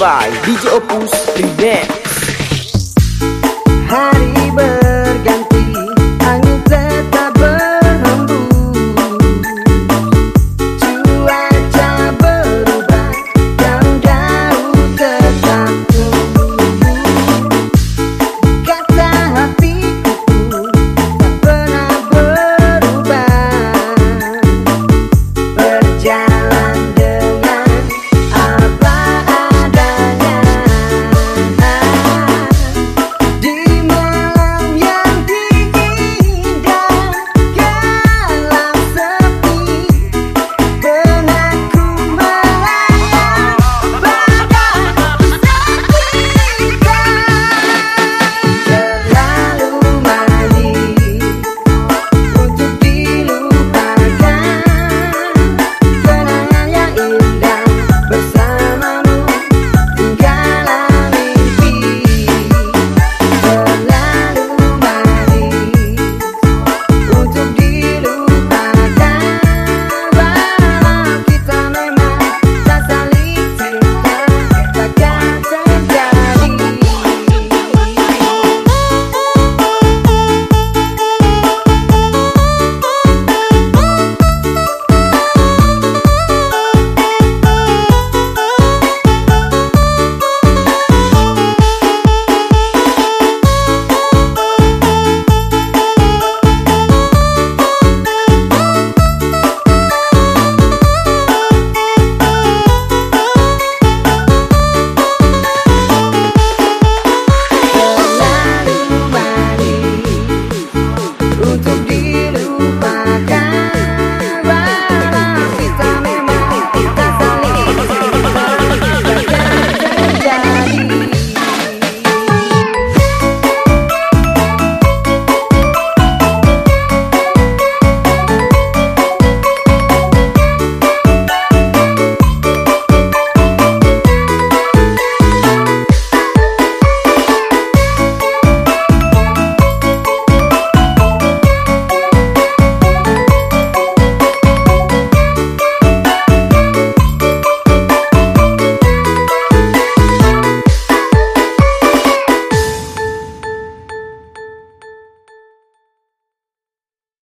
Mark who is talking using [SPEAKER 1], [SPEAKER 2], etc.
[SPEAKER 1] by DJ Opus Remix.